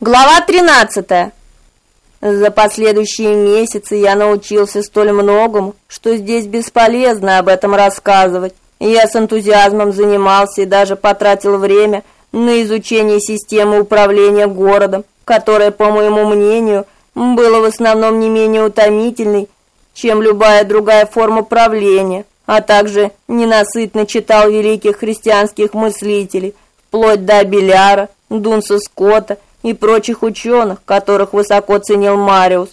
Глава 13. За последующие месяцы я научился столь многому, что здесь бесполезно об этом рассказывать. Я с энтузиазмом занимался и даже потратил время на изучение системы управления городом, которая, по моему мнению, была в основном не менее утомительной, чем любая другая форма правления, а также ненасытно читал великих христианских мыслителей, вплоть до Беляра, Дунса Скотта и прочих ученых, которых высоко ценил Мариус.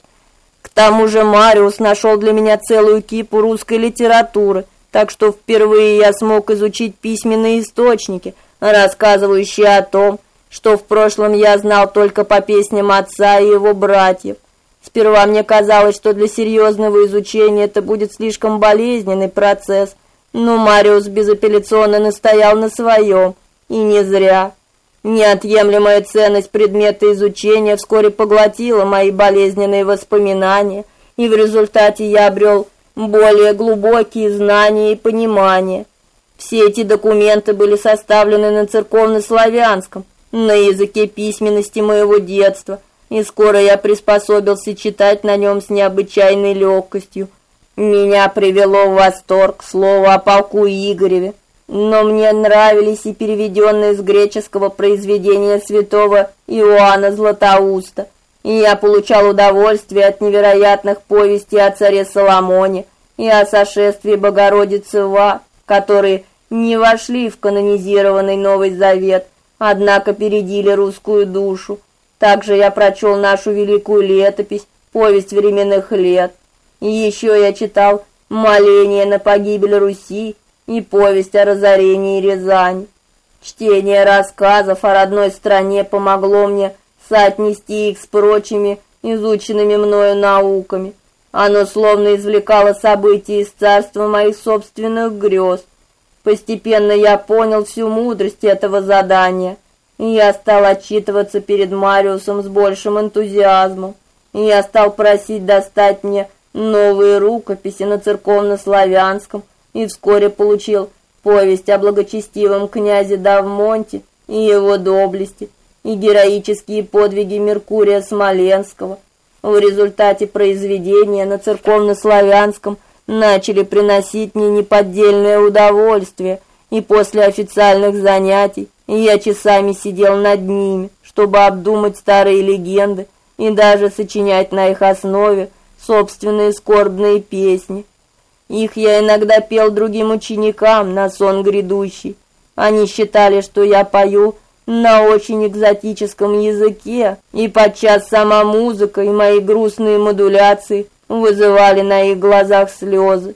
К тому же Мариус нашел для меня целую кипу русской литературы, так что впервые я смог изучить письменные источники, рассказывающие о том, что в прошлом я знал только по песням отца и его братьев. Сперва мне казалось, что для серьезного изучения это будет слишком болезненный процесс, но Мариус безапелляционно настоял на своем, и не зря. Неотъемлемая ценность предмета изучения вскоре поглотила мои болезненные воспоминания, и в результате я обрел более глубокие знания и понимание. Все эти документы были составлены на церковнославянском, на языке письменности моего детства, и скоро я приспособился читать на нем с необычайной легкостью. Меня привело в восторг слово о полку Игореве, но мне нравились и переведенные с греческого произведения святого Иоанна Златоуста, и я получал удовольствие от невероятных повестей о царе Соломоне и о сошествии Богородицы Ва, которые не вошли в канонизированный Новый Завет, однако передили русскую душу. Также я прочел нашу великую летопись, повесть временных лет. И еще я читал моление на погибель Руси и повесть о разорении Рязани. Чтение рассказов о родной стране помогло мне соотнести их с прочими изученными мною науками. Оно словно извлекало события из царства моих собственных грез. Постепенно я понял всю мудрость этого задания, я стал отчитываться перед Мариусом с большим энтузиазмом. Я стал просить достать мне новые рукописи на церковнославянском, и вскоре получил повесть о благочестивом князе Давмонте и его доблести, и героические подвиги Меркурия Смоленского. В результате произведения на церковнославянском начали приносить мне неподдельное удовольствие, и после официальных занятий я часами сидел над ними, чтобы обдумать старые легенды и даже сочинять на их основе собственные скорбные песни. Их я иногда пел другим ученикам на сон грядущий. Они считали, что я пою на очень экзотическом языке, и подчас сама музыка и мои грустные модуляции вызывали на их глазах слезы.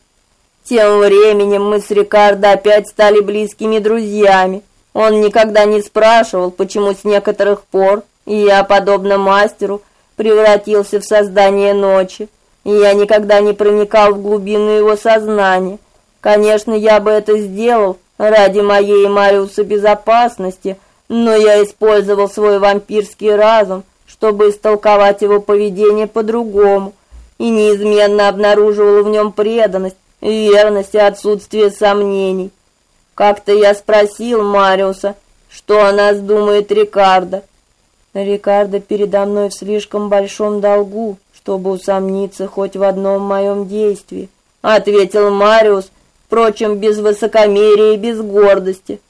Тем временем мы с Рикардо опять стали близкими друзьями. Он никогда не спрашивал, почему с некоторых пор я, подобно мастеру, превратился в создание ночи и я никогда не проникал в глубину его сознания. Конечно, я бы это сделал ради моей и Мариуса безопасности, но я использовал свой вампирский разум, чтобы истолковать его поведение по-другому, и неизменно обнаруживал в нем преданность, верность и отсутствие сомнений. Как-то я спросил Мариуса, что о нас думает Рикардо. Рикардо передо мной в слишком большом долгу, чтобы усомниться хоть в одном моем действии, ответил Мариус, впрочем, без высокомерия и без гордости.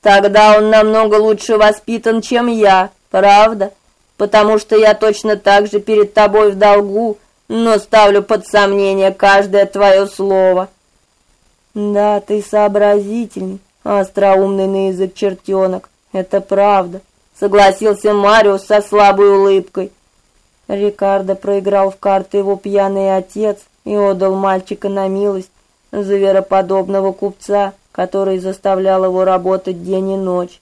Тогда он намного лучше воспитан, чем я, правда? Потому что я точно так же перед тобой в долгу, но ставлю под сомнение каждое твое слово. Да, ты сообразительный, остроумный на язык чертенок, это правда, согласился Мариус со слабой улыбкой. Рикардо проиграл в карты его пьяный отец и отдал мальчика на милость звероподобного купца, который заставлял его работать день и ночь.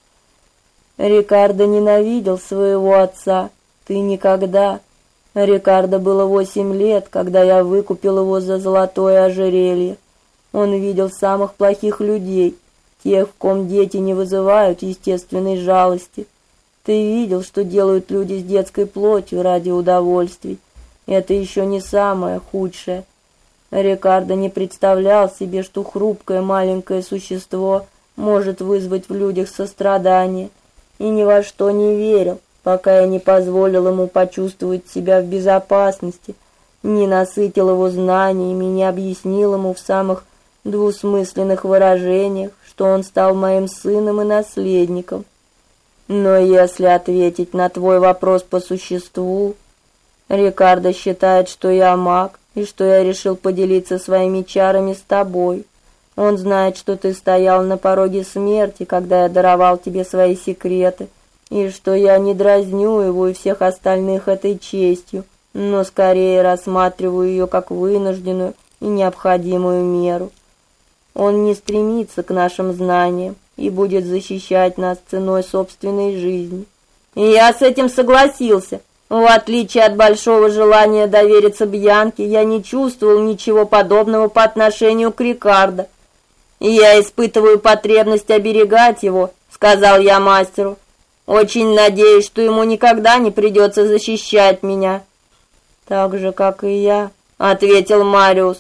Рикардо ненавидел своего отца. Ты никогда. Рикардо было восемь лет, когда я выкупил его за золотое ожерелье. Он видел самых плохих людей, тех, в ком дети не вызывают естественной жалости. Ты видел, что делают люди с детской плотью ради удовольствий. Это еще не самое худшее. Рикардо не представлял себе, что хрупкое маленькое существо может вызвать в людях сострадание, и ни во что не верил, пока я не позволил ему почувствовать себя в безопасности, не насытил его знаниями, не объяснил ему в самых двусмысленных выражениях, что он стал моим сыном и наследником. Но если ответить на твой вопрос по существу, Рикардо считает, что я маг и что я решил поделиться своими чарами с тобой. Он знает, что ты стоял на пороге смерти, когда я даровал тебе свои секреты, и что я не дразню его и всех остальных этой честью, но скорее рассматриваю ее как вынужденную и необходимую меру. Он не стремится к нашим знаниям и будет защищать нас ценой собственной жизни. И я с этим согласился. В отличие от большого желания довериться Бьянке, я не чувствовал ничего подобного по отношению к Рикардо. Я испытываю потребность оберегать его, сказал я мастеру. Очень надеюсь, что ему никогда не придется защищать меня. Так же, как и я, ответил Мариус.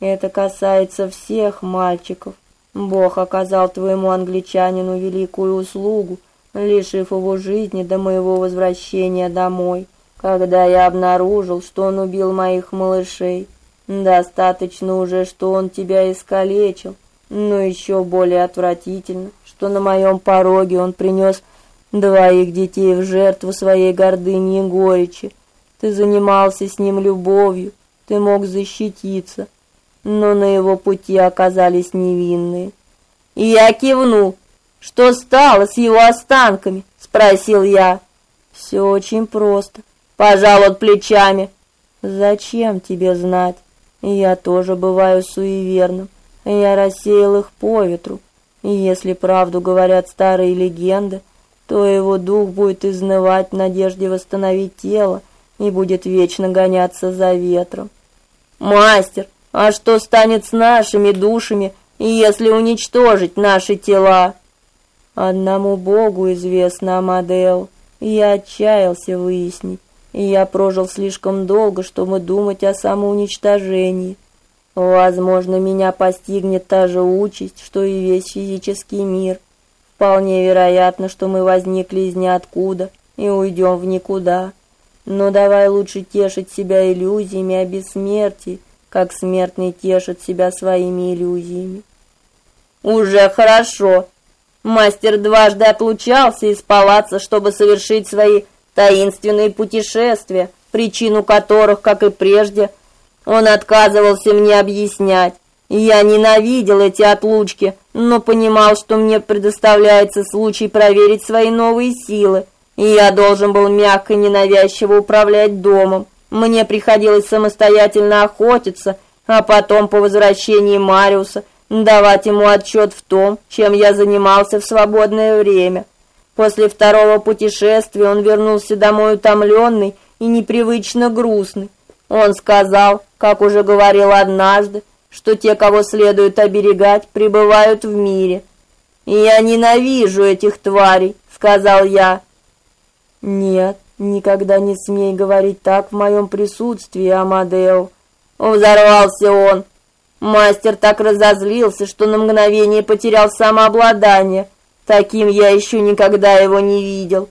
Это касается всех мальчиков. Бог оказал твоему англичанину великую услугу, лишив его жизни до моего возвращения домой, когда я обнаружил, что он убил моих малышей. Достаточно уже, что он тебя искалечил, но еще более отвратительно, что на моем пороге он принес двоих детей в жертву своей гордыни и горечи. Ты занимался с ним любовью, ты мог защититься, но на его пути оказались невинные. И я кивнул. Что стало с его останками? спросил я. Все очень просто. Пожал он плечами. Зачем тебе знать? Я тоже бываю суеверным. Я рассеял их по ветру. И если правду говорят старые легенды, то его дух будет изнывать в надежде восстановить тело, и будет вечно гоняться за ветром. Мастер, а что станет с нашими душами, если уничтожить наши тела? Одному Богу известно, Амадео. Я отчаялся выяснить, я прожил слишком долго, чтобы думать о самоуничтожении. Возможно, меня постигнет та же участь, что и весь физический мир. Вполне вероятно, что мы возникли из ниоткуда и уйдем в никуда. Но давай лучше тешить себя иллюзиями о бессмертии, как смертный тешит себя своими иллюзиями. Уже хорошо. Мастер дважды отлучался из палаца, чтобы совершить свои таинственные путешествия, причину которых, как и прежде, он отказывался мне объяснять. Я ненавидел эти отлучки, но понимал, что мне предоставляется случай проверить свои новые силы и я должен был мягко и ненавязчиво управлять домом. Мне приходилось самостоятельно охотиться, а потом по возвращении Мариуса давать ему отчет в том, чем я занимался в свободное время. После второго путешествия он вернулся домой утомленный и непривычно грустный. Он сказал, как уже говорил однажды, что те, кого следует оберегать, пребывают в мире. «Я ненавижу этих тварей», — сказал я, «Нет, никогда не смей говорить так в моем присутствии, Амадео!» Взорвался он. Мастер так разозлился, что на мгновение потерял самообладание. Таким я еще никогда его не видел.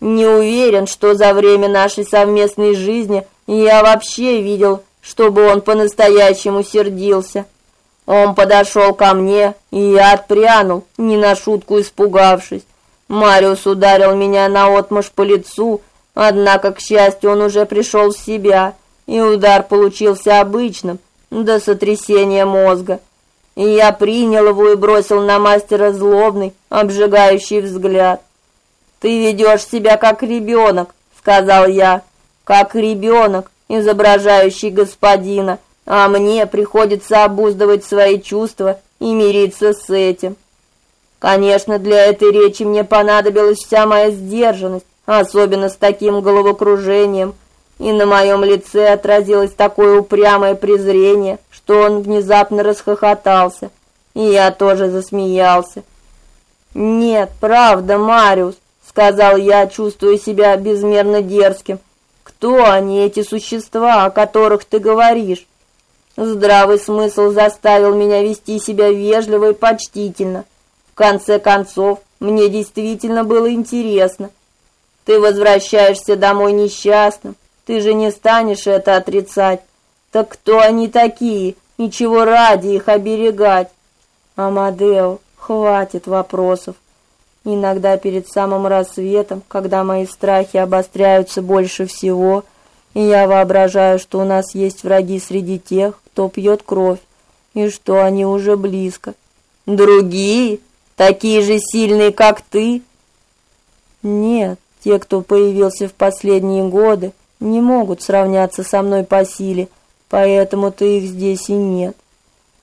Не уверен, что за время нашей совместной жизни я вообще видел, чтобы он по-настоящему сердился. Он подошел ко мне, и я отпрянул, не на шутку испугавшись. Мариус ударил меня наотмашь по лицу, однако, к счастью, он уже пришел в себя, и удар получился обычным, до сотрясения мозга. И я принял его и бросил на мастера злобный, обжигающий взгляд. «Ты ведешь себя как ребенок», — сказал я, — «как ребенок, изображающий господина, а мне приходится обуздывать свои чувства и мириться с этим». Конечно, для этой речи мне понадобилась вся моя сдержанность, особенно с таким головокружением, и на моем лице отразилось такое упрямое презрение, что он внезапно расхохотался, и я тоже засмеялся. «Нет, правда, Мариус», — сказал я, чувствуя себя безмерно дерзким. «Кто они, эти существа, о которых ты говоришь?» Здравый смысл заставил меня вести себя вежливо и почтительно. В конце концов, мне действительно было интересно. Ты возвращаешься домой несчастным. Ты же не станешь это отрицать. Так кто они такие? Ничего ради их оберегать. Амадео, хватит вопросов. Иногда перед самым рассветом, когда мои страхи обостряются больше всего, и я воображаю, что у нас есть враги среди тех, кто пьет кровь, и что они уже близко. Другие, такие же сильные, как ты? Нет, те, кто появился в последние годы, не могут сравняться со мной по силе, поэтому-то их здесь и нет.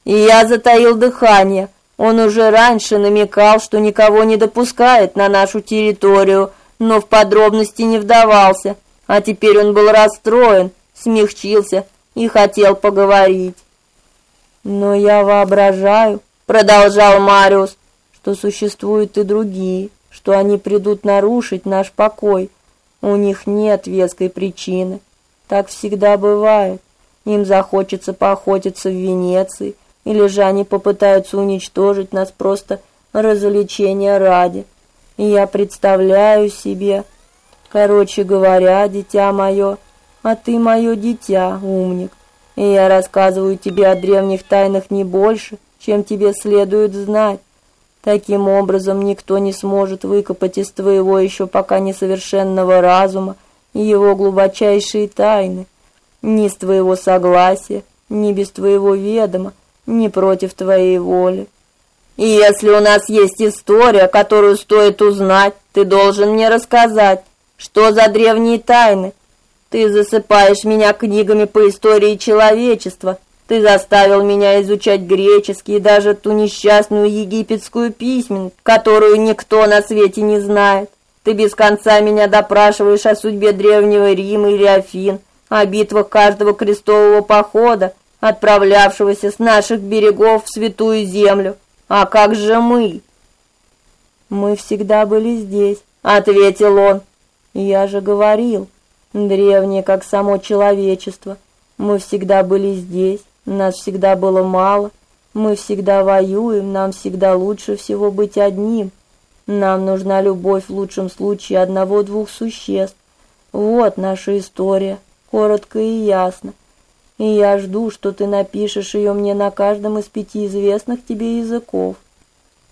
И я затаил дыхание, он уже раньше намекал, что никого не допускает на нашу территорию, но в подробности не вдавался. А теперь он был расстроен, смягчился и хотел поговорить. Но я воображаю, продолжал Мариус, что существуют и другие, что они придут нарушить наш покой. У них нет веской причины. Так всегда бывает. Им захочется поохотиться в Венеции, или же они попытаются уничтожить нас просто развлечения ради. И я представляю себе, короче говоря, дитя мое, а ты мое дитя, умник. И я рассказываю тебе о древних тайнах не больше, чем тебе следует знать. Таким образом, никто не сможет выкопать из твоего еще пока несовершенного разума его глубочайшие тайны. Ни с твоего согласия, ни без твоего ведома, не против твоей воли. И если у нас есть история, которую стоит узнать, ты должен мне рассказать, что за древние тайны. Ты засыпаешь меня книгами по истории человечества. Ты заставил меня изучать греческий и даже ту несчастную египетскую письменность, которую никто на свете не знает. Ты без конца меня допрашиваешь о судьбе древнего Рима или Афин, о битвах каждого крестового похода, отправлявшегося с наших берегов в святую землю. А как же мы? Мы всегда были здесь, ответил он. Я же говорил, древние, как само человечество. Мы всегда были здесь, нас всегда было мало. Мы всегда воюем, нам всегда лучше всего быть одним. Нам нужна любовь в лучшем случае одного-двух существ. Вот наша история, коротко и ясно и я жду, что ты напишешь ее мне на каждом из пяти известных тебе языков.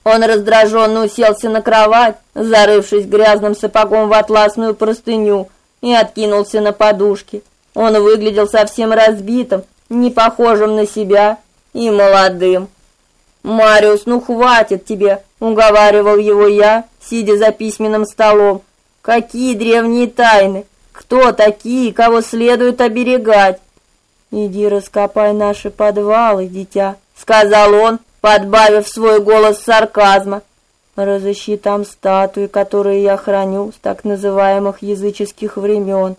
Он раздраженно уселся на кровать, зарывшись грязным сапогом в атласную простыню, и откинулся на подушки. Он выглядел совсем разбитым, не похожим на себя и молодым. «Мариус, ну хватит тебе!» — уговаривал его я, сидя за письменным столом. «Какие древние тайны? Кто такие, кого следует оберегать?» «Иди раскопай наши подвалы, дитя», — сказал он, подбавив свой голос сарказма. «Разыщи там статуи, которые я храню с так называемых языческих времен.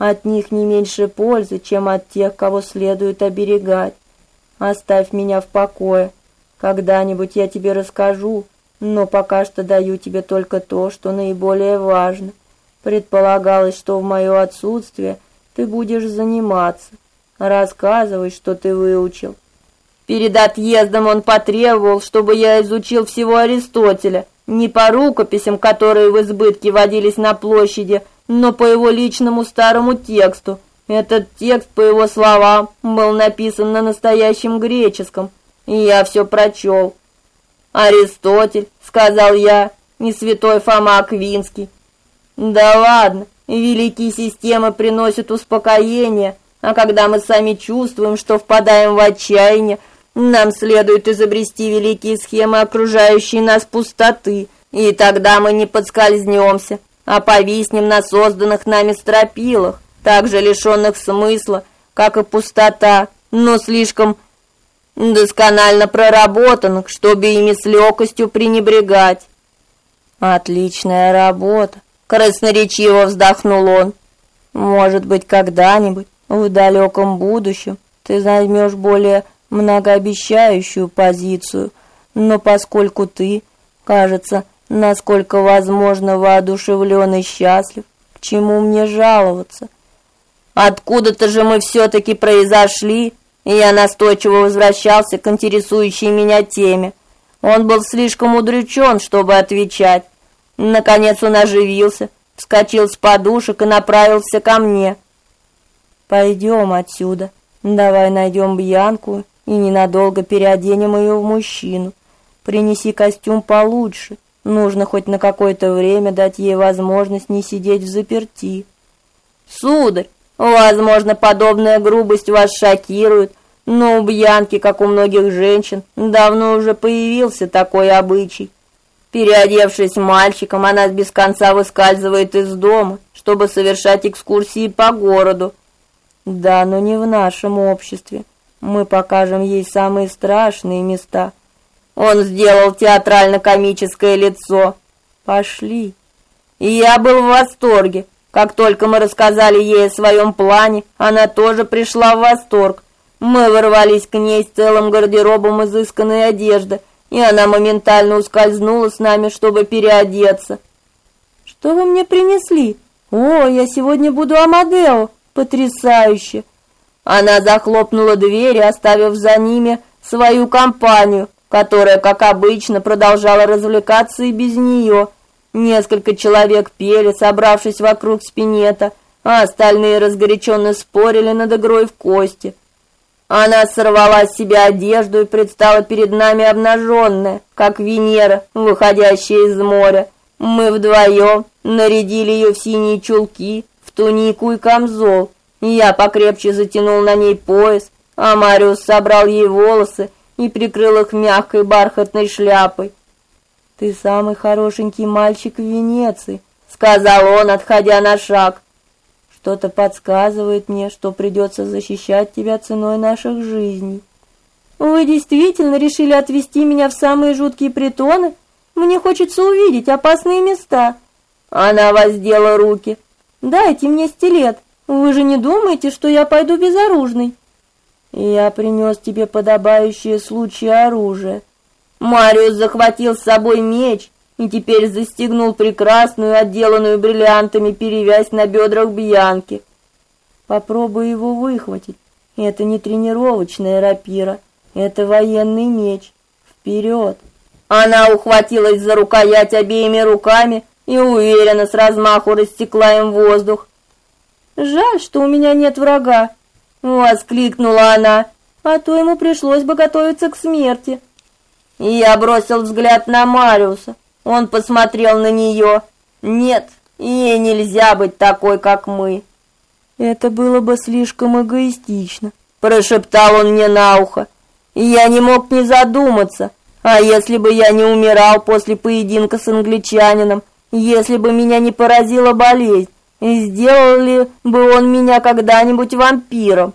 От них не меньше пользы, чем от тех, кого следует оберегать. Оставь меня в покое. Когда-нибудь я тебе расскажу, но пока что даю тебе только то, что наиболее важно. Предполагалось, что в мое отсутствие ты будешь заниматься, Рассказывай, что ты выучил. Перед отъездом он потребовал, чтобы я изучил всего Аристотеля, не по рукописям, которые в избытке водились на площади, но по его личному старому тексту. Этот текст, по его словам, был написан на настоящем греческом, и я все прочел. «Аристотель», — сказал я, — «не святой Фома Аквинский». «Да ладно, великие системы приносят успокоение, а когда мы сами чувствуем, что впадаем в отчаяние, нам следует изобрести великие схемы окружающей нас пустоты, и тогда мы не подскользнемся, а повиснем на созданных нами стропилах, также лишенных смысла, как и пустота, но слишком досконально проработанных, чтобы ими с легкостью пренебрегать. Отличная работа, красноречиво вздохнул он. Может быть, когда-нибудь в далеком будущем ты займешь более многообещающую позицию, но поскольку ты, кажется, насколько возможно воодушевлен и счастлив, к чему мне жаловаться? Откуда-то же мы все-таки произошли, и я настойчиво возвращался к интересующей меня теме. Он был слишком удручен, чтобы отвечать. Наконец он оживился, вскочил с подушек и направился ко мне. Пойдем отсюда. Давай найдем Бьянку и ненадолго переоденем ее в мужчину. Принеси костюм получше. Нужно хоть на какое-то время дать ей возможность не сидеть в заперти. Сударь, возможно, подобная грубость вас шокирует, но у Бьянки, как у многих женщин, давно уже появился такой обычай. Переодевшись мальчиком, она без конца выскальзывает из дома, чтобы совершать экскурсии по городу. Да, но не в нашем обществе. Мы покажем ей самые страшные места. Он сделал театрально-комическое лицо. Пошли. И я был в восторге. Как только мы рассказали ей о своем плане, она тоже пришла в восторг. Мы ворвались к ней с целым гардеробом изысканной одежды, и она моментально ускользнула с нами, чтобы переодеться. Что вы мне принесли? О, я сегодня буду Амадео. Потрясающе. Она захлопнула дверь, оставив за ними свою компанию, которая, как обычно, продолжала развлекаться и без нее. Несколько человек пели, собравшись вокруг спинета, а остальные разгоряченно спорили над игрой в кости. Она сорвала с себя одежду и предстала перед нами обнаженная, как Венера, выходящая из моря. Мы вдвоем нарядили ее в синие чулки, в тунику и камзол. Я покрепче затянул на ней пояс, а Мариус собрал ей волосы и прикрыл их мягкой бархатной шляпой. «Ты самый хорошенький мальчик в Венеции», — сказал он, отходя на шаг. Что-то подсказывает мне, что придется защищать тебя ценой наших жизней. Вы действительно решили отвезти меня в самые жуткие притоны? Мне хочется увидеть опасные места. Она воздела руки. Дайте мне стилет. Вы же не думаете, что я пойду безоружной? Я принес тебе подобающее случаю оружие. Мариус захватил с собой меч и теперь застегнул прекрасную, отделанную бриллиантами перевязь на бедрах Бьянки. Попробуй его выхватить. Это не тренировочная рапира, это военный меч. Вперед! Она ухватилась за рукоять обеими руками и уверенно с размаху растекла им воздух. Жаль, что у меня нет врага, воскликнула она. А то ему пришлось бы готовиться к смерти. Я бросил взгляд на Мариуса. Он посмотрел на нее. Нет, ей нельзя быть такой, как мы. Это было бы слишком эгоистично, прошептал он мне на ухо. И я не мог не задуматься, а если бы я не умирал после поединка с англичанином, если бы меня не поразила болезнь, сделал ли бы он меня когда-нибудь вампиром?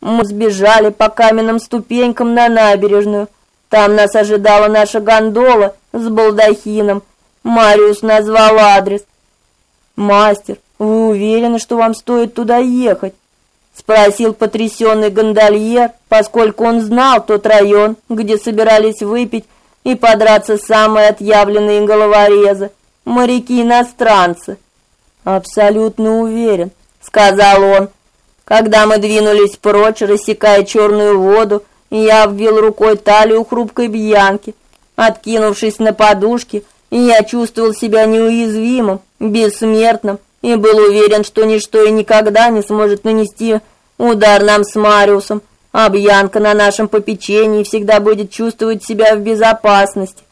Мы сбежали по каменным ступенькам на набережную. Там нас ожидала наша гондола с балдахином. Мариус назвал адрес. Мастер, вы уверены, что вам стоит туда ехать? спросил потрясенный гондольер, поскольку он знал тот район, где собирались выпить и подраться самые отъявленные головорезы, моряки-иностранцы. Абсолютно уверен, сказал он. Когда мы двинулись прочь, рассекая черную воду, я обвил рукой талию хрупкой Бьянки. Откинувшись на подушке, я чувствовал себя неуязвимым, бессмертным и был уверен, что ничто и никогда не сможет нанести удар нам с Мариусом, а Бьянка на нашем попечении всегда будет чувствовать себя в безопасности.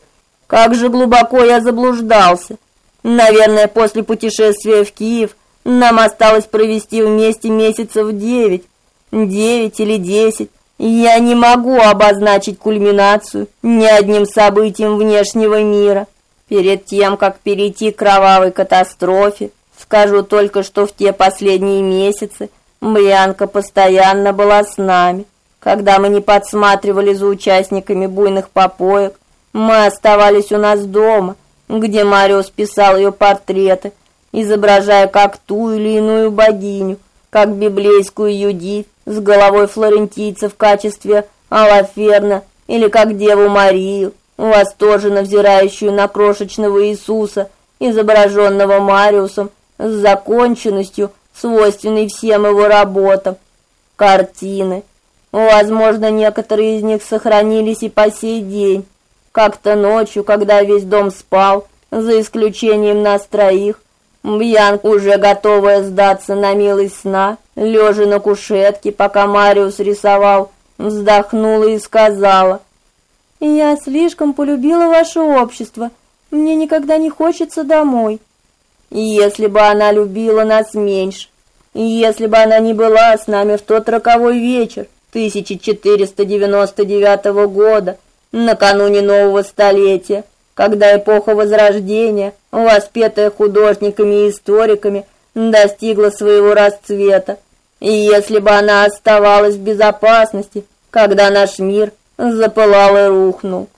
Как же глубоко я заблуждался. Наверное, после путешествия в Киев нам осталось провести вместе месяцев девять, девять или десять. Я не могу обозначить кульминацию ни одним событием внешнего мира. Перед тем, как перейти к кровавой катастрофе, скажу только, что в те последние месяцы Бьянка постоянно была с нами. Когда мы не подсматривали за участниками буйных попоек, мы оставались у нас дома, где Мариус писал ее портреты, изображая как ту или иную богиню, как библейскую Юдит, с головой флорентийца в качестве Алаферна или как Деву Марию, восторженно взирающую на крошечного Иисуса, изображенного Мариусом с законченностью, свойственной всем его работам. Картины. Возможно, некоторые из них сохранились и по сей день. Как-то ночью, когда весь дом спал, за исключением нас троих, Бьянка, уже готовая сдаться на милость сна, лежа на кушетке, пока Мариус рисовал, вздохнула и сказала: "Я слишком полюбила ваше общество. Мне никогда не хочется домой". Если бы она любила нас меньше, если бы она не была с нами в тот роковой вечер 1499 года, накануне нового столетия, когда эпоха Возрождения, воспетая художниками и историками, достигла своего расцвета, и если бы она оставалась в безопасности, когда наш мир запылал и рухнул.